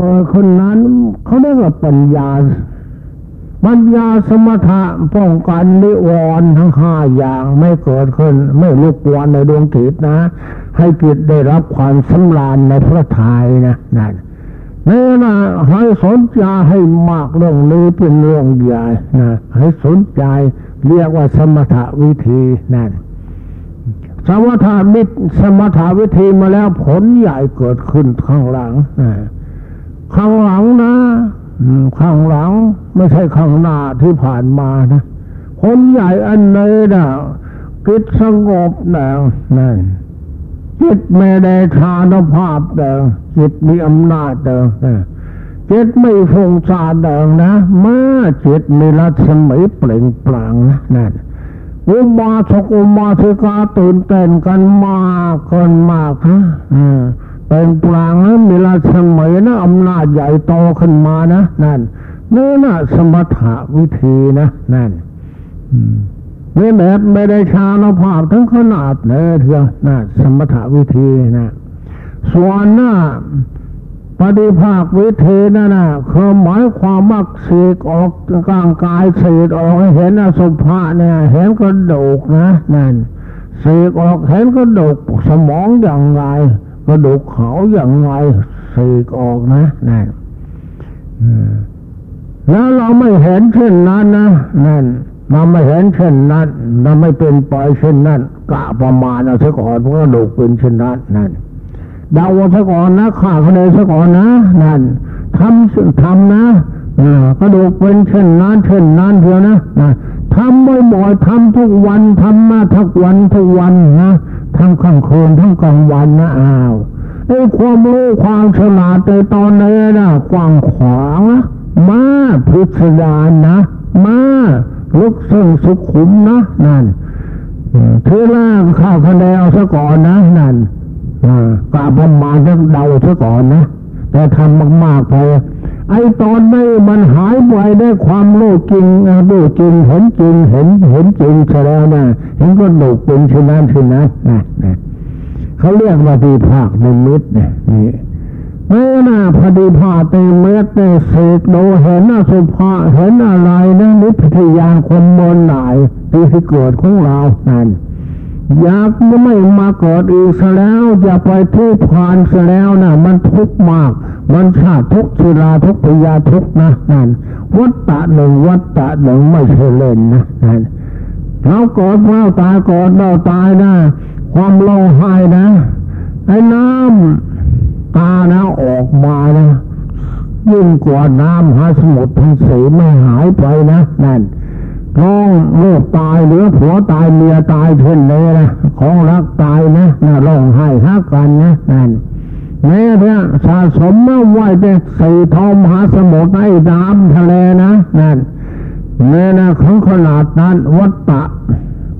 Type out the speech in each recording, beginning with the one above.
กิดขึ้นนั้นเขาเรียกว่าปัญญา ปัญญาสมถะป้องกันนิวรณ์ทั้งห้าอย่างไม่เกิดขึ้น ไม่ลุกวนในดวงจิตนะ ให้จิตได้รับความสำราญในพระทัยนะนั่นนี่นะให้สนใจให้มากเรื่องนี้เป็นเรื่องใหญ่นะให้สนใจเรียกว่าสมถะวิธีนั่นสมถะมิตรสมถะวิธีมาแล้วผลใหญ่เกิดขึ้นข้างหลัง ข้างหลังนะข้างหลังไม่ใช่ข้างหน้าที่ผ่านมานะผลใหญ่อันนี้นะกิจสงบนะนั่นจิตไม่ได้ทานภาพเดิมจิตมีอำนาจเดิมจิตไม่ฟงซาเดิมนะเมื่อจิตมีรัศมีเปล่งปลั่งนะนั่นอุมาสกุมาสิกาตื่นเต้นกันมากกันมากฮะ เป็นปลางนะมีราชมัยนะอำนาจใหญ่โตขึ้นมานะนั่นนี่นะสมถะวิธีนะนั่นนี่แบบไม่ได้ชาลภาพทั้งขนาดเลยเถอะนะสมถะวิธีนะส่วนหน้าปฏิภาควิธีนั่นนะคือหมายความมักเสกออกกลางกายเสกออกเห็นอสุภะเนี่ยเห็นกระดูกนะนั่นเสกออกเห็นกระดูกสมองอย่างไร กระดูกเขาอย่างไรสีกออกนะนั่นแล้วเราไม่เห็นเช่นนั้นนะนั่นเราไม่เห็นเช่นนั้นเราไม่เป็นปล่อยเช่นนั้นกะประมาณเอาซะก่อนเพราะกระดูกเป็นเช่นนั้นนั่นดาวซะก่อนนะข่าคะแนนซะก่อนนะนั่นทำทำนะกระดูกเป็นเช่นนั้นเช่นนั้นเถอะนะนะทำบ่อยๆทำทุกวันทำมาทุกวันทุกวันนะ ทั้งกลางคืนทั้งกลางวันนะอ้าวไอ้ความรู้ความฉลาดในตอนนี้นะกว้างขวางนะมาพิสดารนะมาลุกซึ่งสุขุมนะนั่นทีแรกข้าวคะแนนเอาซะก่อนนะนั่นกาประมาณจะเดาซะก่อนนะแต่ทำมากๆไป ไอตอนนี้มันหายไปได้ความรู้จริงรู้จริงเห็นจริงเห็นเห็นจริงซะแล้วนะเห็นก็ดูเป็นช่นนั้นเช่นนั้นะนะเขาเรียกว่าดีภาคในมิตรเนี่ยนี่เมื่อนาพอดีภาคในเม็ดในเศษโดเห็นอสุภะเห็นอะไรนะนิพพยาคนมนไหนที่เกิดของเรานั่น อยากไม่มาเกิดอีกซะแล้วอย่าไปทุกข์ผ่านซะแล้วนะมันทุกข์มาก มันชาทุกชิลาทุกข์พยาทุกนะนั่นวัฏฏะหนึ่งวัฏฏะหนึ่งไม่ใช่เล่นนะนั่นเรากอดเราตายกอดเราตายนะความโลหายนะไอ้น้ำตานะออกมานะยิ่งกว่าน้ำหาสมุทรทั้งสีไม่หายไปนะนั่น ท้องลูกตายหรือผัวตายเมียตายเช่นเลยนะของรักตายนะน่าร้องไห้ฮักกันนะนั่นแม้เพื่อสะสมเมื่อไหวแต่สีทอมหาสมุทรในน้ำทะเลนะนั่นแม้นะของขนาดนั้นวัตตะ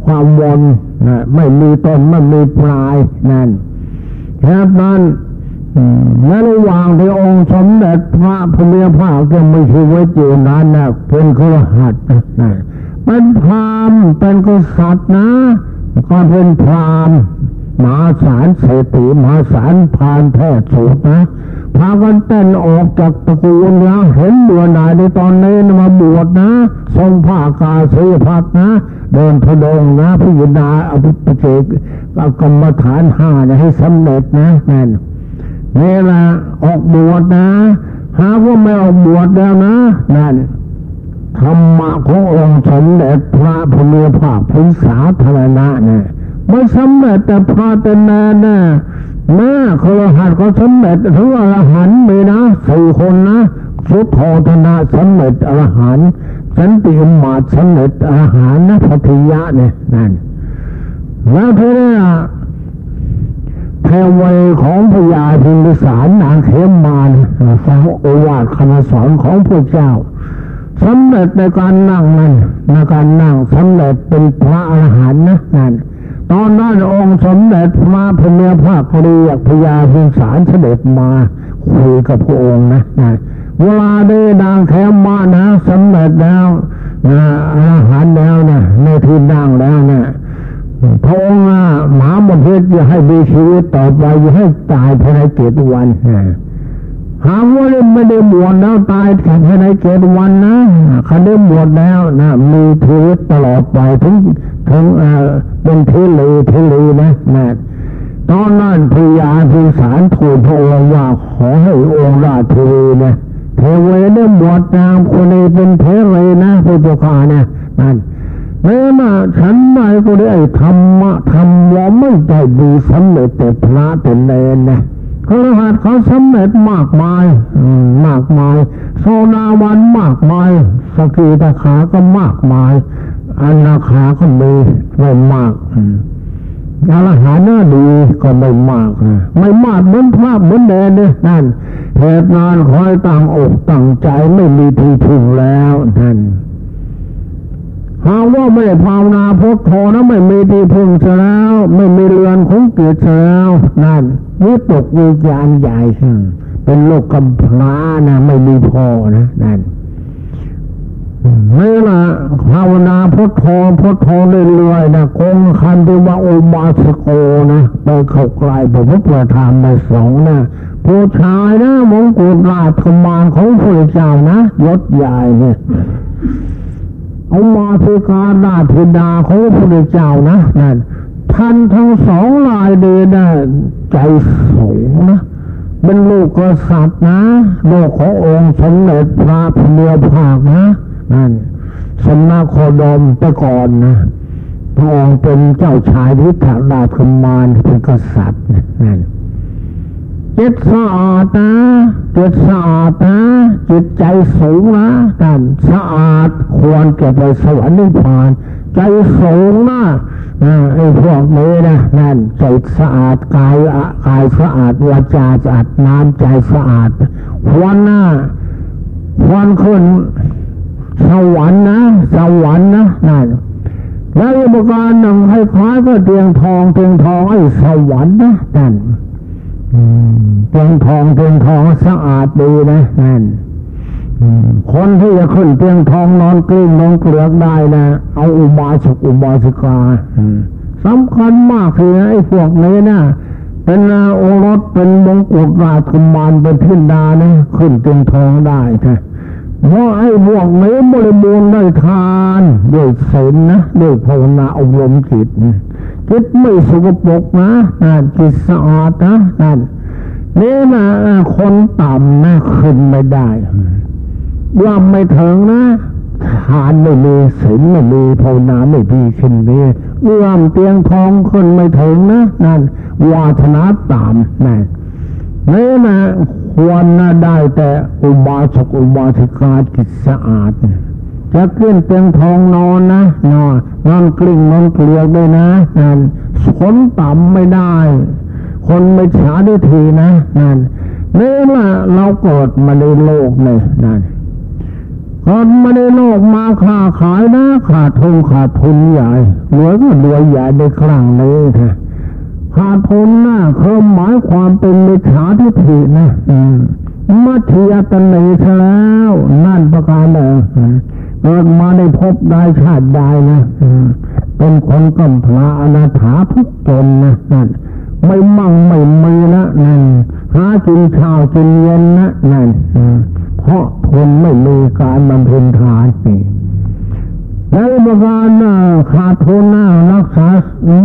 ความวนนะไม่มีต้นไม่มีปลายนั่นแค่นั้นในระหว่างที่องค์สมเด็จพระพุทธภาคจะมีชีวิตอยู่นั้นนะเป็นครหัสนะ เป็นพรามเป็นกษัตริย์นะก็เป็นพรามมหาศาลเศรษฐีมหาศาลพานแพทย์สูตรนะพากันเต้นออกจากตระกูลแล้วเห็นเบื่อหน่ายในตอนนี้มาบวชนะ ทรงผ้ากาเสีพัดนะ เดินพดงนะพิจารณาอภิปเจกกรรมฐานห้าให้สำเร็จนะนั่นเวลาออกบวชนะ หาว่าไม่ออกบวชแล้วนะนั่น ธรรมะขององค์สมเด็จพระพุทธภาคพิสาธารณะเนี่ยไม่สำเร็จแต่พระเป็นแนานะแม่ครหัสก็สำเร็จถึงอรหันต์มีนะสี่คนนะสุทโธธนาสำเร็จอรหันต์สันติมาสำเร็จอรหันต์นะพัทยะเนี่ยนั่นแล้วทีนี้เทวัยของพญาพิมพิสารนางเขมมานฟังโอวาทคำสอนของพระเจ้า สำเร็จในการนั่งนั้นในการนั่งสำเร็จเป็นพระอรหันต์นะนั่นตอนนั้นองค์สมเด็จพระพุทธภาคเรียกพญาพิสารเสด็จมาคุยกับพระองค์นะนะเวลาได้ดังแคมมานะสำเร็จแล้วนะอรหันต์แล้วนะในที่นั่งแล้วนะพระองค์หมาหมดเพชรจะให้มีชีวิตต่อไปจะให้ตายภายในเจ็ดวันนะ หากว่าไม่ได้บวชแล้วตายแค่ในเจ็ดวันนะคันได้บวชแล้วนะมีชีวิตตลอดไปถึงถึงเป็นเทลีเทลีนะนะตอนนั้นพยาพิสารถูกพระองค์ว่าขอให้องค์ราชเทวีนะเทวีได้บวชนามคนนี้เป็นเทวีนะพระเจ้าข้านะนั่นแม้มาฉันได้ก็ได้ธรรมะธรรมว่าไม่ได้ดีสำเร็จแต่พระเป็นเนนนะ ครหัสเขาสำเร็จมากมายมากมาย โซนาวันมากมาย สกีตาขาก็มากมาย อันาขาก็มีไม่มากอรหันต์ดีก็ไม่มาก ไม่มากเหมือนพระเหมือนเดนเนี่ยนั่นเหตุงานคอยตั้งอกตั้งใจไม่มีที่พึ่งแล้ว นั่นหาว่าไม่ภาวนาพุทโธนะไม่มีที่พึ่งเสียแล้ว ไม่มีเรือนของเกิดเสียแล้วนั่นวิตกวิจารใหญ่เป็นโลกกำพร้านะไม่มีพอนะนั่นไม่ละภาวนาพุทโธพุทโธเรื่อยๆนะคงคันที่ว่าอุบาสโกนะไปเข้าใกล้พระพุทธธรรมในสองนะผู้ชายนะมงกุฎราชมานของพระเจ้านะยศใหญ่เนี่ย เอามาคือการราชดาของพระเจ้านะนั่นท่านทั้งสองลายเดีนะใจสูงนะเป็นลูกกษัตริย์นะลูกขององค์สมเด็จพระพุทธภาคนะนั่นสมนาโคดมต่ก่อนนะพระองค์เป็นเจ้าชายทิถาราชมารเป็นกษัตริย์นั่น จิตสะอาดนะจิตสะอาดนะจิตใจสูงนะนั่นสะอาดควรเก็บไปสวรรค์นิพพาน ใจสูงนะไอ้พวกนี้นะนั่นใจสะอาดกายกายสะอาดวาจาสะอาดน้ำใจสะอาดควรนะควรขึ้นสวรรค์นะสวรรค์นะนั่นแล้วอุปการหนึ่งให้คล้ายก็เตียงทองเตียงทองไอ้สวรรค์นะนั่น เตียงทองเตียงทองสะอาดดีนะนั่นคนที่จะขึ้นเตียงทองนอนกลิ้งนอนเกลือกได้นะเอาอุบาสกอุบาสิกาสำคัญมากคือไอ้พวกนี้นะเป็นโอรสเป็นมงกุฎราชกุมารเป็นทินดานะขึ้นเตียงทองได้ค่ะ เพราะไอ้พวกนี้บริบูรณ์ได้ทานด้วยศีลนะด้วยภาวนาอบรมจิตนะจิตไม่สกปรกนะนั่นจิตสะอาดนะนั่นนี่นะคนต่ำนะขึ้นไม่ได้ว่าไม่ถึงนะทานไม่มีศีลไม่มีภาวนาไม่ดีขึ้นนี้เอื้อมเตียงทองขึ้นไม่ถึงนะนั่นวาชนะต่ำนั่นนี่นะ วรนะได้แต่อุบาสกอุบาสิกาจิตสะอาดจะขึ้นเตียงทองนอนนะนอนนอนกลิ้งนอนเกลียวด้วยนะนั่นคนต่ำไม่ได้ คนไม่ฉาด้ทีนะนั่นนี่ละเราเกิดมาในโลกเนี่ยนั่นคนมาในโลกมาค้าขายนะขาดทุนขาดทุนใหญ่รวยก็รวยใหญ่ในครั้งนี้นะ ขาดทุนนะคือหมายความเป็นมิจฉาทิฏฐินะมัธยตนีซะแล้ว นั่นประการหนึ่งเกิดมาในภพบได้ชาติได้นะเป็นคนกำพร้าอนาถาทุกจนนะนั่นไม่มั่งไม่มีนะนั่นหากินข้าวกินเย็นนะนั่นเพราะทนไม่มีการบำเพ็ญทานนี่ แล้วปรารน่ะขาดทุนนะรักษา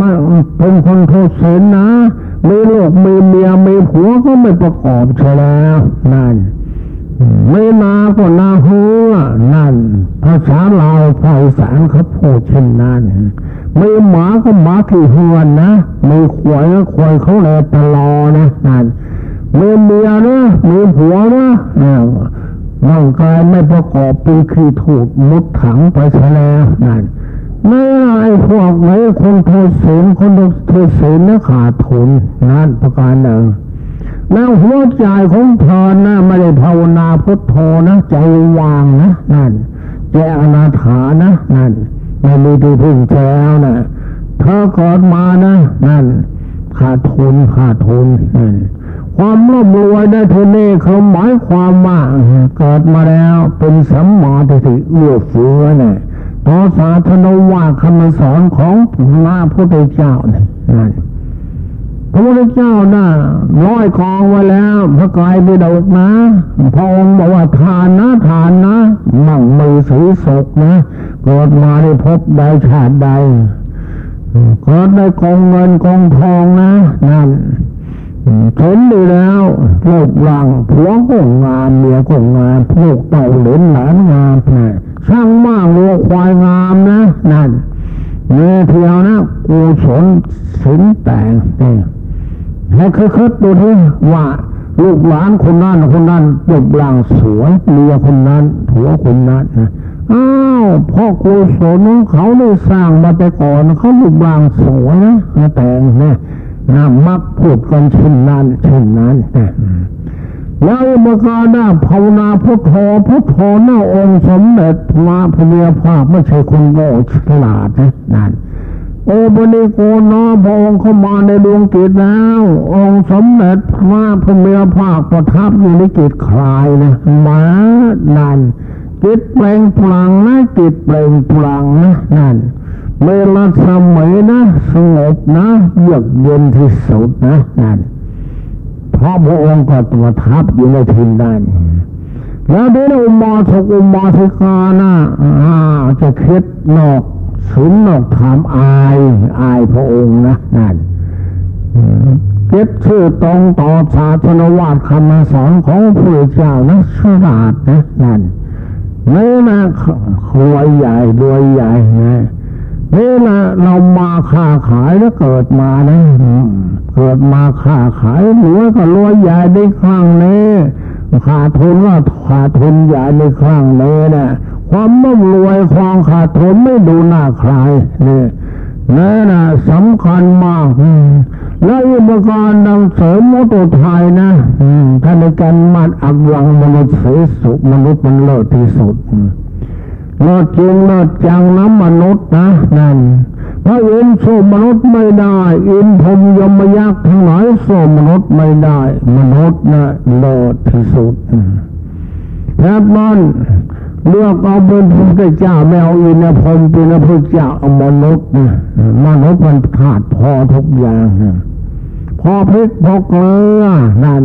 ม่เป็นคนโทษเสนนะมีลูกมีเมียมีผัวก็ไม่ประกอบใช่แล้วนั่นไม่นาก็นาหัวนั่น ภาษาลาภาษาเขาพูดเช่นนั้นไม่หมาก็หมาที่หวนนะไม่ขวายก็ขวายเขาเลยตลอนะนั่นมีเมียนะมีผัวนะ ร่างกายไม่ประกอบเป็นขี้ถูกมุดถังไปซะแล้วนั่นไม่ไอ้พวกไหนคนโทษศีลคนโทศีลนะขาดทุนนั่นประการหนึ่งแล้วหัวใจของเธอนะไม่ได้ภาวนาพุทโธนะใจวางนะนั่นใจอนาถานะนั่นไม่มีที่พึ่งแล้วนะเธอเกิดมานะนั่นขาดทุนขาดทุนนั่น ความร่ำรวยได้ทีนี้เขาหมายความว่าเกิดมาแล้วเป็นสัมมาทิฏฐิเอื้อเฟื้อเนี่ยต่อสาธนว่าคำสอนของพระพุทธเจ้าเนี่ยพระพุทธเจ้าน่ะร้อยกองไว้แล้ว พระกายไปดกนะพระองค์บอกว่าทานนะทานนะ มั่งมือสีศกนะเกิดมาได้พบใดชาติใดเกิดได้กองเงินกองทองนะนั่น เห็นดีแล้วลูกหลังผัวก็งามเมียก็งามลูกเต่าเหลนหลานงามนะช่างมากวัวควายงามนะนั่นเมื่อเทียวนะกูสนสินแต่งนี่ให้คิดดูที่ว่าลูกหลานคนนั้นคนนั้นรูปร่างสวยเมียคนนั้นผัวคนนั้นนะอ้าวพ่อกุศลเขาได้สร้างมาแต่ก่อนเขาลูกร่างสวยนะแต่งนะ นะมักพูดกันเช่นนั้นเช่นนั้นนะแล้วมการหน้าภาวนาพุทโธพุทโธหน้าองค์สมเด็จมาพเมียภาพไม่ใช่คนโง่ฉลาดนะนั่นโอบนิโกนาพระองค์เข้ามาในดวงจิตแล้ว องค์สมเด็จมาพเมียภาคประทับอยู่ในจิตคลายนะมานั่นจิตเปล่งพลังนะจิตเปล่งพลังนะนั่น เวลาสมัยนะสงบนะเยือกเย็นที่สุดนะนั่นพระพระองค์ก็ประทับอยู่ในทินนั้นแล้วเดี๋ยวอุมาสกอุมาสิกานะอาจะคิดนอกสุนนอกถามอายอายพระองค์นะนั่นเก็บชื่อตรงต่อศาสนวาดคำสอนของพระเจ้านะฉลาดนะนั่นนี่นะรวยใหญ่รวยใหญ่นะ นี่นะเรามาค้าขายแล้วเกิดมานะเกิดมาค้าขายรวยก็รวยใหญ่ในครั้งนี้ขาดทุนก็ขาดทุนใหญ่ในครั้งนี้นะความร่ำรวยความขาดทุนไม่ดูหน้าใครนี่นั่นนะสำคัญมากและอุปการนำเสริมมตุไทยนะท่านในการมัดอักวังมนุษย์สสุมนุษย์มันเลิศที่สุด เลิศจริงเลิศจังน้ำมนุษย์นะนั่นพระอินทร์สู้มนุษย์ไม่ได้ อินพรมยมยักษ์ทั้งหลายสู้มนุษย์ไม่ได้ มนุษย์นะเลิศที่สุดแทบนั้นเลือกเอาเป็นพระเจ้าไม่เอาอินพรมเป็นพระเจ้าเอามนุษย์นะมนุษย์มันขาดพอทุกอย่างพอพริกพอเกลือนั่น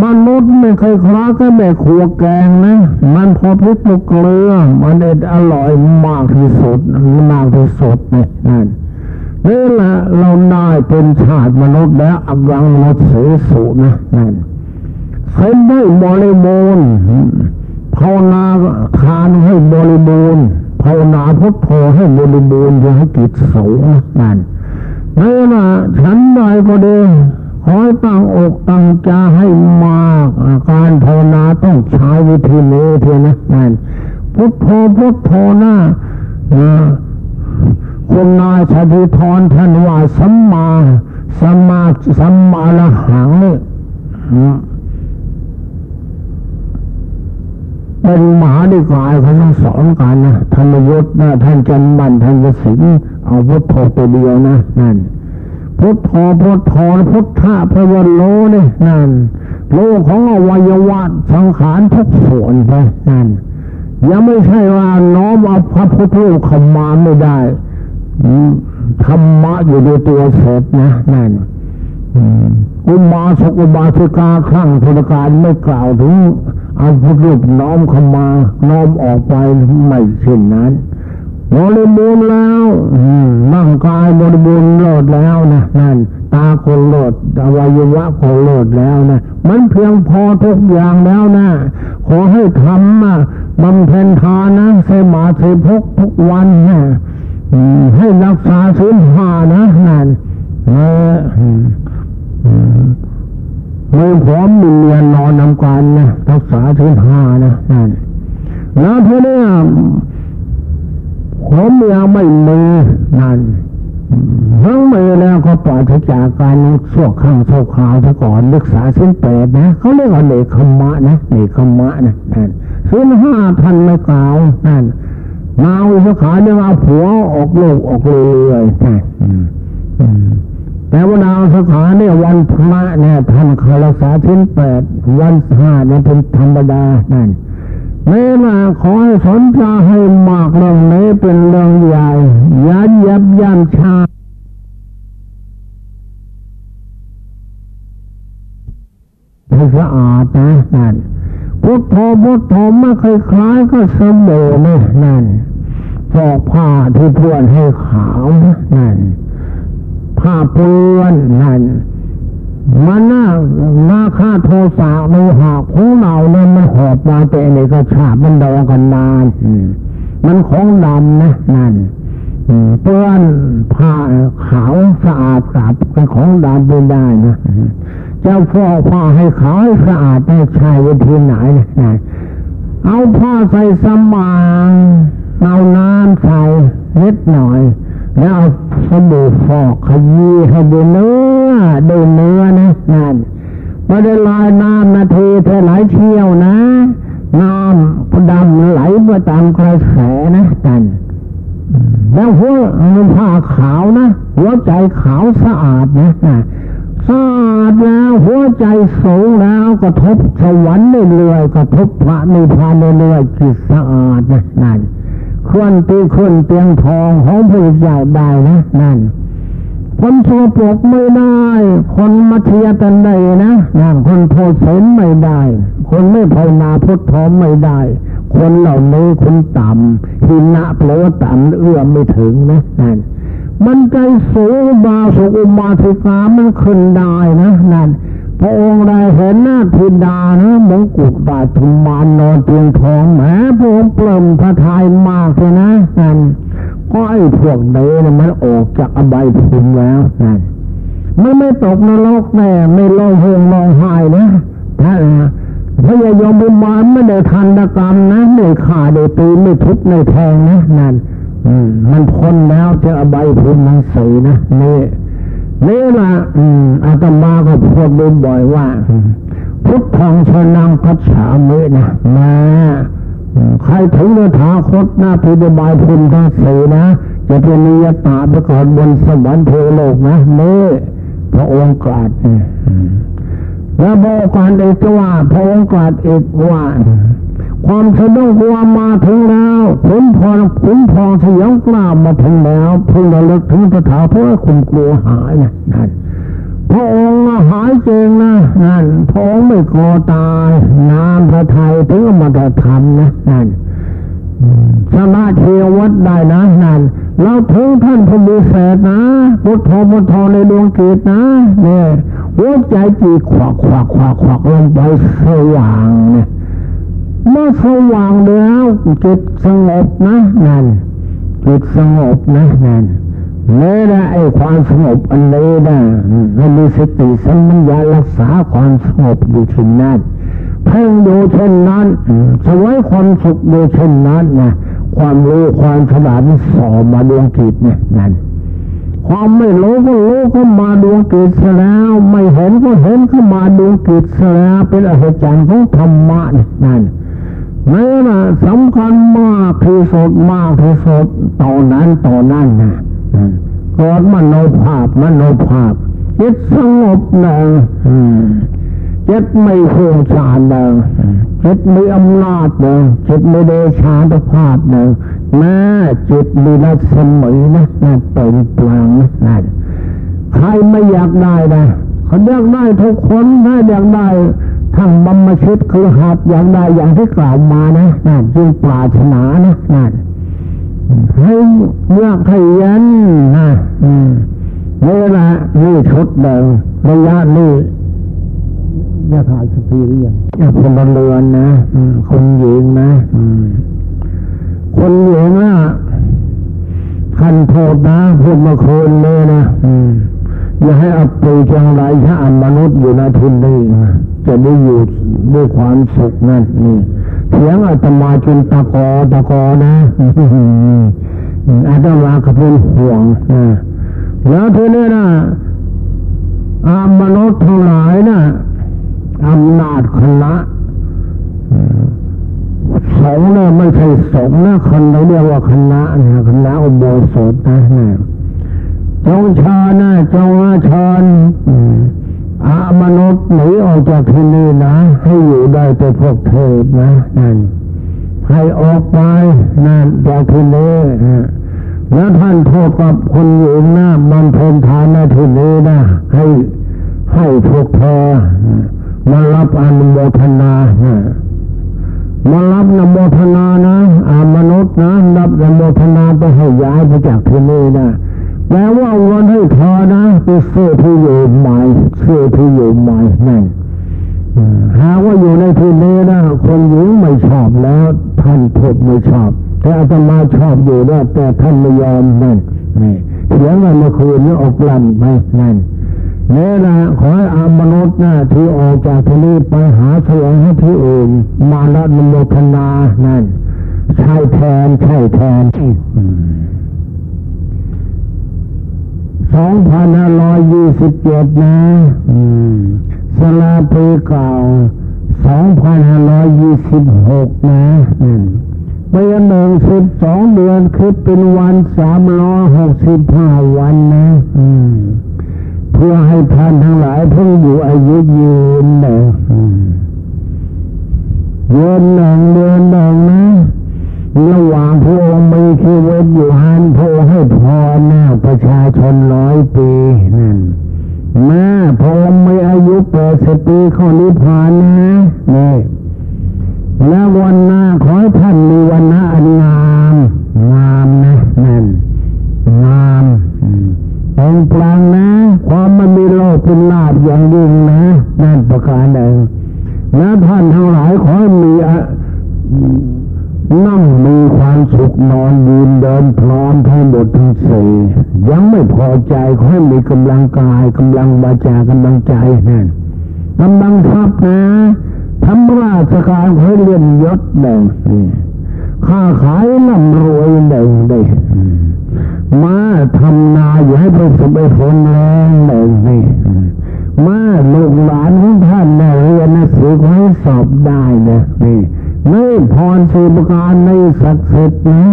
มนุษย์ไม่เคยคล้าก็ไม่ขัวแกงนะ มันพอพริกพอเกลือ มันเด็ดอร่อยมากที่สุดมากที่สุดเนี่นั่นนี่แหละเราได้เป็นชาติมนุษย์แล้วอักังมนุษย์เสสุนะนั่นเคยได้บริบูรณ์ภาวนาทานให้บริบูรณ์ภาวนาพุทโธให้บริบูรณ์ให้จิตสูงนั่นนี่นะฉันใดก็ดี ขอตั้งอกตั้งใจให้มากการภาวนาต้องใช้วิธีนี้เพียนะนั่นพุทโธพุทโธนะคุณนายชาดิธรท่านว่าสัมมาสัมมาสัมมาละหังเป็นมหาดิกายเขาต้องสอนกันนะท่านยุทธนะท่านจันบันท่านกสิงเอาพุทโธตัวเดียวนะนั่น พุทโธพุทโธพุทธะพระวันโลนี่นั่นโลของอวัยวะสังขารทุกส่วนไปนั่นยังไม่ใช่ว่าน้อมเอาพระพุทธรูปขมาไม่ได้ธรรมะอยู่ในตัวเสร็จนะนั่นอุมาสกุบาสิกาครั้งพุทธการไม่กล่าวถึงเอาพุทธรูปน้อมเข้ามา น้อมออกไปไม่เช่นนั้น บริบูรณ์แล้วร่างกายบริบูรณ์โลดแล้วนะนั่นตาคนโลดอวัยวะคนโลดแล้วนะมันเพียงพอทุกอย่างแล้วนะขอให้ทำมาบำเพ็ญทานะเสมาเสพกทุกวันนะให้รักษาศีลห้านะนั่นมือพร้อมมีเมียนอนนำกันนะรักษาศีลห้านะนั่นแล้วทีนี้ ผมยังไม่มีนั่นทั้งมือแล้วก็ปล่อยจากการชั่วข้างชั่วคราวซะก่อนศึกษาสิ้นแปดนะเขาเรียกว่าเนคขมะนะเนคขมะนะนั่นสิ้นห้าพันไม่กล่าวนั่นมาวิสขาเนี่ยเอาผัวออกลูกออกเลยนั่นแต่ว่าดาวสขาเนี่ยวันพระเนี่ยท่านเขารักษาสิ้นแปดวันห้าเนี่ยเป็นธรรมดานั่น เวลาคอยสนใจให้มากเรื่องนี้เป็นเรื่องใหญ่ยันยับยั้งชาให้สะอาดนั่นพุทโธพุทโธไม่เคยคล้ายก็สมบูรณ์นะนั่นฟอกผ้าที่พื่นให้ขาวนั่นผ้าเปื้อนนั่น มันน่าน่าค่าโทสะโลหะของเราเนี่ยมันหอบมาแต่ในกระชาบมันดองกันนานมันของดำนะนั่นเปื้อนผ้าขาวสะอาดสะอาดเป็นของดำไม่ได้นะจะฟอกผ้าให้ขาวให้สะอาดได้ใช้วิธีไหนนะเอาผ้าใส่สมางเอาน้ำใส่นิดหน่อย แล้วเอาสบู่ฟอกขยี้ให้ดูเนื้อดูเนื้อนะนั่นไม่ได้ลอยน้ำนาทีเธอไหลเที่ยวนะน้ำดำไหลมาตามกระแสนะนั่นแล้วหัวมันผ้าขาวนะหัวใจขาวสะอาดนะสะอาดแล้วหัวใจสูงแล้วกระทบสวรรค์เรื่อยๆกระทบพระนิพพานเรื่อยๆจิตสะอาดนะนั่น ควรตีขึ้นเตียงทองของพระเจ้าได้นะนั่นคนโทปลกไม่ได้ คนมาเทียตันได้นะนั่นคนโทเสนไม่ได้ คนไม่ภาวนาพุทธอมไม่ได้ คนเหล่านี้คุณต่ำหินะแปลว่าต่ำเอื้อมไม่ถึงนะนั่นมันใจสูงบาสุอุมาธิกามันขึ้นได้นะนั่น พระองค์ได้เห็นหน้าธิดานะมงกุฎบาทุมานนอนเตียงทองแหมพระองค์เปลิมพระทัยมากเลยนะนั่นก็ไอ้พวกเดนมันออกจากอบายภูมิแล้วนั่นไม่ไม่ตกนรกแน่ไม่ร้องห่มร้องไห้นะถ้าพระยมบุมานไม่ได้ทันตกรรมนะไม่ขาได้ตีไม่ทุบไม่แทงนะนั่นมันพ้นแล้วจะอบายภูมินังสีนะนี่ นี่ละอาตมาก็พูดบ่อยว่า พุทธังชนังพัชฉามินะมาใครถึงเนื้อถาคตหน้าพิบายพุทั้งสีนะจะเป็นนิยตาไปก่อนบนสวรรค์เทโลกนะนี่พระองค์กราดแล้วบอกการเอกว่าพระองค์กราดเอกว่า ความสะดุ้งกลัวมาถึงแล้วผลพอผลพอสยองกล้ามาถึงแล้วพึงระลึกถึงสถาเพราะคุณกลัวหายนะนั่นพระองค์หายเจงนะนั่นพระองค์ไม่กลัวตายนามพระไทยถึงมาจะทำนะนั่นสมาเทวัดได้นะนั่นเราถึงท่านพมีเศษนะพุทโธพุทโธในดวงจิตนะเนี่ยหัวใจจีขวักขวักขวักขวักลงไปสว่างเนี่ย เมื่อสว่างแล้วจิตสงบนะนั่นจิตสงบนะนั่นนี่นะไอ้ความสงบอันนี้นะให้มีสติสัมปัญญารักษาความสงบอยู่เช่นนั้นเพ่งอยู่เช่นนั้นสวยความสุขอยู่เช่นนั้นนะความรู้ความฉลาดสอมาดวงจิตเนี่ยนั่นความไม่รู้ก็รู้ก็มาดวงจิตแล้ว ไม่เห็นก็เห็นก็มาดวงจิตแล้วเป็นอริจรรย์ของธรรมะนั่น นี่นะสำคัญมากที่สุดมากที่สุดตอนนั้นตอนนั้นนะเกิดมโนภาพมโนภาพจิตสงบหนึ่งจิตไม่ฟุ้งซ่านหนึ่งจิตมีอำนาจหนึ่งจิตมีเดชานุภาพหนึ่งแม้จิตมีรัศมีนะนั่นเป็นปลางนะนั่นใครไม่อยากได้นะเขาอยากได้ทุกคนถ้าอยากได้ ทั้งบัมมชิตคือหัดอย่างใดอย่างที่กล่าวมานะนั่นจึงปราชนานะนั่นให้เมื่อขยันนะนี่ละนี่ชุดเดิมระยะนี้ยาถ่ายสปีหรือยังยาพลเรือนนะคนหญิงนะคนหญิงนะขันโทษนะพูดมาคืนเลยนะ อย่าให้อับปีจังไรถ้าอันมนุษย์อยู่ในทุนนี้จะได้อยู่ด้วยความสุขนั่นนี่เสียงอาตมาจนตะกอตะกอนะอาตมาก็เป็นห่วงนะแล้วทีนี้นะอามนุษย์ทั้งหลายนะอำนาจคณะสงฆ์เนี่ยไม่ใช่สงฆ์นะคนเราเรียกว่าคณะนะคณะอุโบสถนะนะ จงชานะจงอาชานอามนุษย์หนีออกจากที่นี่นะ ให้อยู่ได้แต่พวกเทพนะนั่นให้ออกไปนั่นจากที่นี้แล้วท่านพูดกับคนอยู่หน้ามันเพนทานในที่นี้นะให้ให้พวกเธอมารับอนุโมทนามารับนโมทนานะอามนุษย์นะรับนโมทนาไปให้ย้ายไปจากที่นี่นะ แปลว่าวันให้เธอนะไปเสื้อที่อยู่ใหม่เสื้อที่อยู่ใหม่นั่นหาว่าอยู่ในที่นี้นะคนหญิงไม่ชอบแล้วท่านพูดไม่ชอบ แต่อาตมาชอบอยู่นะแต่ท่านไม่ยอมนั่นนี่เถียงกันเมื่อคืนนี้ออกลั่นไปนั่นนี่แหละขอให้อามนุษย์นะที่ออกจากที่นี้ไปหาเสียงให้ที่อื่นมาละนโมทนานั่นใช่แทนใช่แทน สองพันห้าร้อยยี่สิบเจ็ดนะสลาปีเก่าสองพันห้าร้อยยี่สิบหกนะเปีหนึ่งสิบสองเดือนคือเป็นวันสามร้อยหกสิบห้าวันนะเพื่อให้ท่านทั้งหลายเพิ่งอยู่อายุยืนเนอะเดือนหนึ่งเดือนหนึ่งนะ ระหว่างพระองค์มีชีวิตอยู่หันพระให้พรนะประชาชนร้อยปีนั่นแม่พระองค์มีอายุแปดสิบปีข้อนิพพานนะนี่แล้ววันหน้าขอให้ท่านมีวันหน้าอันงามงามนะนั่นงามเป็นปลางนะ ความมันมีโลกเป็นลาบอย่างยิ่งนะ นั่นประการหนึ่งแล้วท่านทั้งหลายขอให้มี นั่งมีความสุขนอนยืนเดินพร้อมทั้งหมดทั้งสี่ยังไม่พอใจขอให้มีกำลังกายกำลังวาจากำลังใจนั่นกำลังทับนะทำราชการให้เรียนยศหนึ่งค้าขายน่ำรวยหนึ่งได้มาทำนาอยู่ให้ประสบผลแรงหนึ่งนี่มาลูกหลานของท่านเนี่ยเรียนหนังสือให้สอบได้นี่ยนี่ นี่พรสีประการในศักดิ์สิทธิ์นะ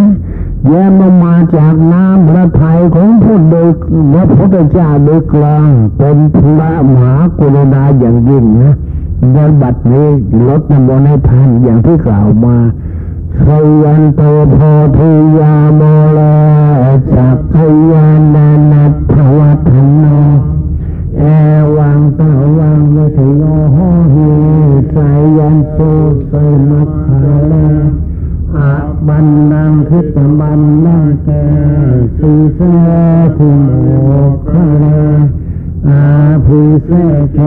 แย้มมาจากน้ำพระทัยของพุทธโดยพระพุทธเจ้าโดยกลางเป็นพระมหากรุณาอย่างยิ่งนะในบัดนี้ลดน้ำมนต์ให้ท่านอย่างที่กล่าวมาสยันโตโพธิยาโมลาสักขยานานัทวัฒ สมัคคาลาอาบันนังคิตบันนังแกสีเสทิโมคาลาอาภิเสก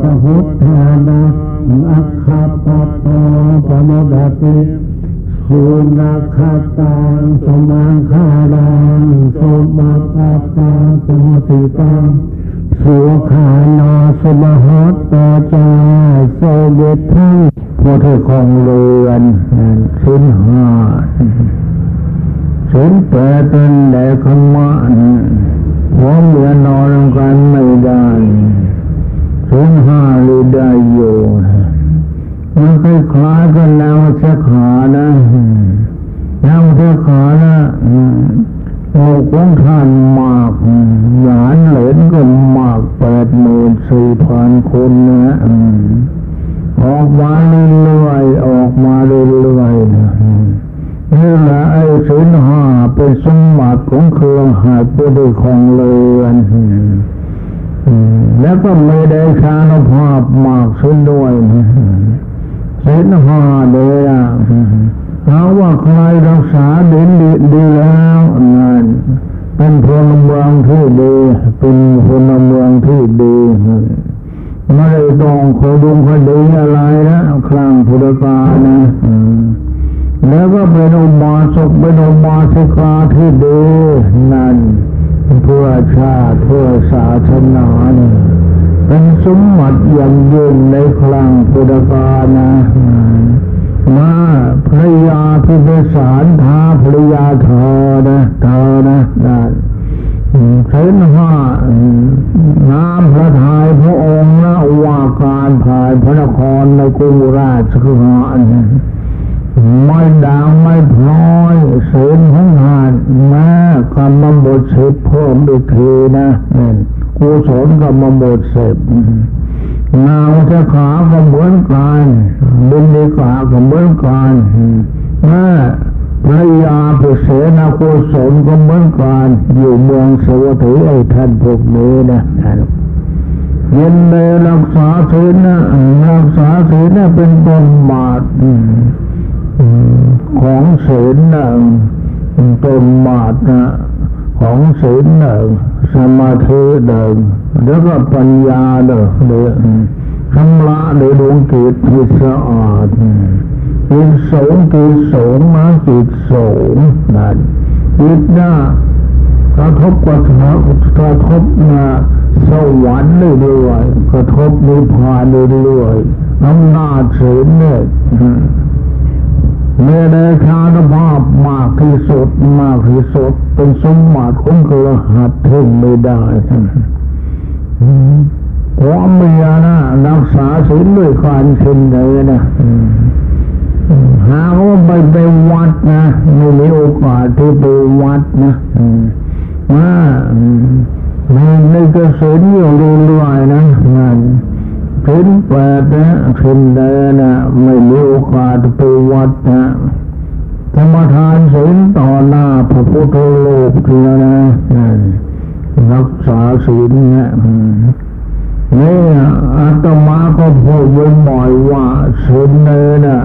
สหุทานาอัคคปะโตปโมดติสุนัขตังสมังคารังสมาปะตังสมุติตังสุขานาสมหตตาจาสเวทัง ผู้ที่คงเรือนสิ้นห้าสิ้นแปดเป็นแดกขมันหัวเมือนนอนกันไม่ได้สิ้นห้าหรือได้อยู่มันคล้ายๆกันแล้วเสขานะแล้วเสขานะโอ้ของท่านมากหยานเหลนก็มากแปดหมื่นสี่พันคนนะ ออกมาเรื่อยๆออกมาเรื่อยๆนะนี่แหละไอ้สินห้าเป็นสมบัติของเครือหายผู้ได้ของเลือนแล้วก็ไม่ได้ชาณภาพมากขึ้นด้วยสินห้าเดียถ้าว่าใครรักษาดีดีดีแล้วนั่นเป็นพลเมืองที่ดีเป็นพลเมืองที่ดี ไม่ได้ต้องคอยดุงคอยดีอะไรนะครั้งพุทธกาลนะแล้วก็เป็นอุบาสกเป็นอุบาสิกาที่ดีนั่นเพื่อชาติเพื่อศาสนาเป็นสมบัติอย่างยิ่งในครั้งพุทธกาลนะมาภรยาพิเศษารทาภรยาเธอนะเธอนะนั่น เส้นห้าน้ำพระทัยพระองค์นะว่าการผ่านพระนครในกรุงราชคือหาไม่ด่างไม่พลอยเส้นของหานแม้กรรมบทสิบเพิ่มอีกทีนะกุศลกรรมบทสิบนางจะขาก็เหมือนกันบุญดีกาก็เหมือนกันแม่ พระยาปุเสนาโกศลก็เหมือนกันอยู่เมืองสวัสดิ์ไอ้ท่านพวกนี้นะท่านเย็นเลยรักษาศีลนะรักษาศีลนะเป็นต้นบาทของศีลนะต้นบาทนะของศีลหนึ่งสมาธิหนึ่งแล้วก็ปัญญาหนึ่งเดือชำระในดวงจิตให้สะอาด จิตสูงจิตสูงมาจิตสูงนั่นจิตหน้ากระทบกระทบกระทบมาสวรรค์เรื่อยๆกระทบนิพพานเรื่อยๆอำนาจศีลเนี่ยเมื่อได้ชาตภาพมากที่สุดมากที่สุดเป็นสมบัติของกระหัตถึงไม่ได้พราะเมียนะรักษาศีลด้วยการเช่นใดนะ หาว่าไปไปวัดนะไม่มีโอกาสที่ไปวัดนะมาในในกระสุนอยู่เรื่อยๆนะนั่นถึงแปดนะขึ้นเดินนะไม่มีโอกาสไปวัดนะธรรมทานศีลต่อหน้าพระพุทธรูปทีนะนั่นรักษาศีลเนี่ยนี่อาตมาก็พูดบ่อยว่าศีลเนี่ย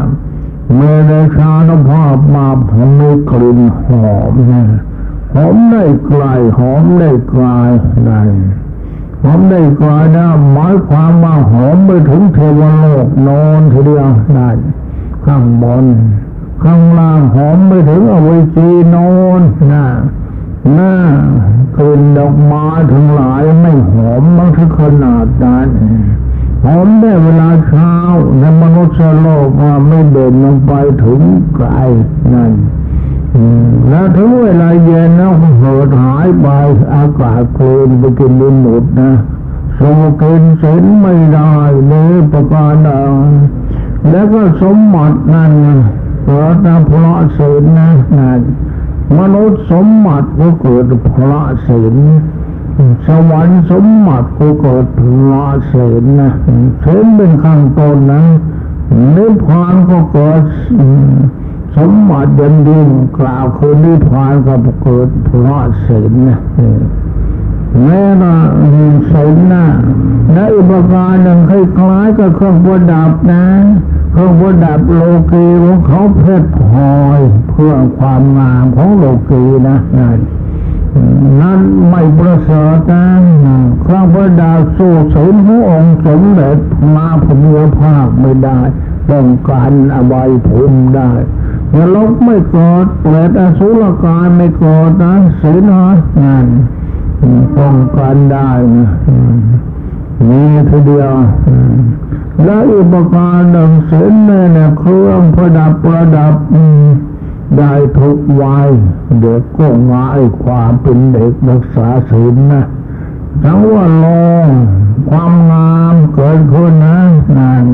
นะเมื่อได้ชาณภาพมาผมมีกลิ่นหอมนะหอมได้ไกลหอมได้ไกลได้หอมได้ไกลนะหมายความว่าหอมไปถึงเทวโลกนอนทีเดียวได้ข้างบนข้างล่างหอมไปถึงอวิจีนอนนะหน้ากลิ่นดอกไม้ทั้งหลายไม่หอมมากถึงขนาดนั้น หอมได้เวลาเช้าในมนุษย์โลกว่าไม่เดินลงไปถึงไกลนั่นแล้วถึงเวลาเย็นนะเหิดหายไปอากาศเปลี่ยนไปกินดินหมดนะสมกินเส้นไม่ได้เลยประการใดแล้วก็สมบัตินั่นเพราะนเพราะเส้นนะนั่นมนุษย์สมบัติก็เกิดพราะเส้น สวรรค์สมบัติก็เกิดเพราะเส้นนะเส้นเป็นข้างต้นนะนิพพานก็เกิดสมบัติเด่นดินกล่าวคือนิพพานก็เกิดพราะศีลนะแม้ว่าศีลนะในอุปการหนึ่งคล้ายๆกับเครื่องประดับนะเครื่องประดับโลกีของเขาเพชรพลอยเพื่อความงามของโลกีนะนั่น นั้นไม่ประเสริฐนะครื่องประดับสู้ศีลขององค์สมเด็จมาพมีภาคไม่ได้ต้องการอวัยภูมิได้นรกไม่กอดเปรตอสุรกายไม่กอดนะศีลนะนั่นป้องกันได้นะมีทีเดียวและอุปการหนึ่งศีลเนี่ยเครื่องประดับประดับ ได้ทุกวัยเด็กก็ง่ายความเป็นเด็กรักษาศีลนะทั้งว่าลงความงามเกิดขึ้นนะนั่น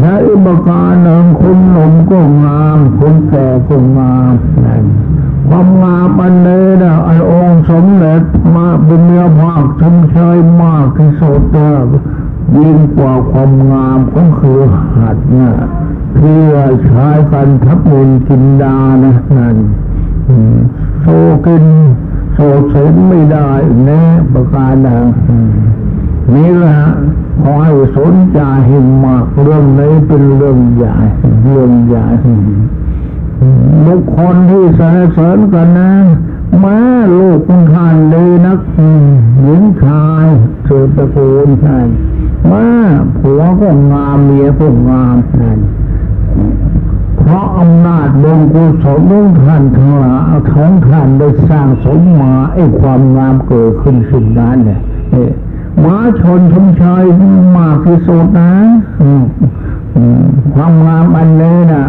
และอุปการหนึ่งคนหนุ่มก็งามคนแก่ก็งามนั่นความงามอันนี้นะไอ้องค์สมเด็จมาเป็นเนื้อภาคชมเชยมากที่สุดยิ่ ยิ่งกว่าความงามของคือหัดนะเพื่อใช้กันทับมุนกินดานะนั่นโซกินโซเสนไม่ได้แน่ประการใดนี่แหละขอให้สนใจให้มากเรื่องนี้เป็นเรื่องใหญ่เรื่องใหญ่บุคคลที่สรรเสริญกันนะ แม้ลูกของท่านเลยนักหญิงชายเสือตะโกนใช่แม้ผัวก็งามเมียก็งามนั่นเพราะอำนาจบงกุศลของท่านทั้งหลายของท่านได้สร้างสมมาไอ้ความงามเกิดขึ้นสิ่งนั้นเนี่ยม้าชนชมชายมากที่สุดนะความงามอันนี้นะ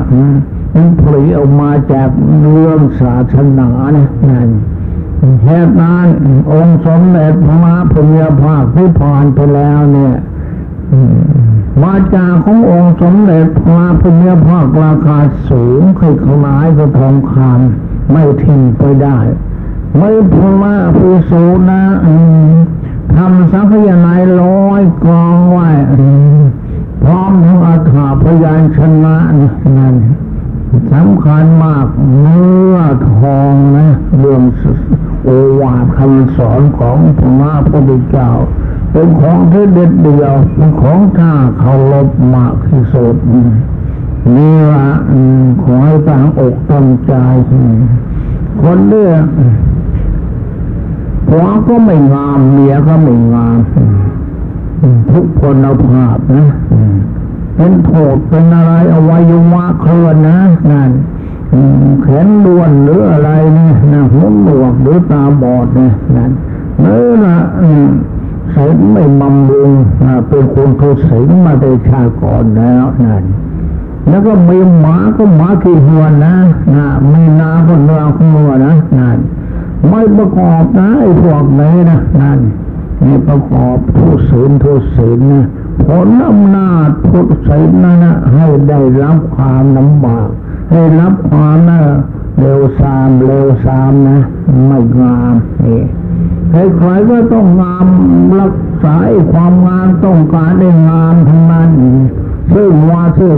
มันผลิออกมาจากเรื่องศาสนาเนี่ยนั่นเหตุนั้นองค์สมเด็จพระพุทธภาคที่ผ่านไปแล้วเนี่ยวาจาขององค์สมเด็จพระพุทธภาคราคาสูงเคยขนายกับทองคำไม่ทิ้งไปได้ ไม่พละผู้สูนะทำสังขยานายร้อยกองไว้พร้อมทั้งอาถาพยานชนะนั่น สำคัญมากเนื้อทองนะเรื่องโอวาทคำสอนของพระพุทธเจ้า เป็นของที่เด็ดเดียวเป็นของท่าเคารพมากที่สุดนี่ละอืมขอให้ตั้งอกตั้งใจ คนเนี่ยผัวก็ไม่งามเมียก็ไม่งาม ทุกคนเอาภาพนะ เป็นโทษเป็นอะไรอวัยวะเคลื่อนนะนั่นแขนด้วนหรืออะไรเนี่ยนะหูหนวกหรือตาบอดเนี่ยนั่นเนื้อละอืมศีลไม่บำรุงเป็นคนทุศีลมาในชาติก่อนแล้วนั่นแล้วก็มีหมาก็หมาขี้หัวนะนะมีนาก็นาขี้หัวนะนั่นไม่ประกอบนะไอ้พวกไหนนะนั่นนี่ประกอบทุศีลทุศีลนะ ผลอำนาจทุศีลนั่นะให้ได้รับความลำบากให้รับความนะเร็วสามเร็วสามนะไม่งามนี่ใครๆก็ต้องงามรักษาความงามต้องการได้งามทั้งนั้นซึ่งว่าซึ่ง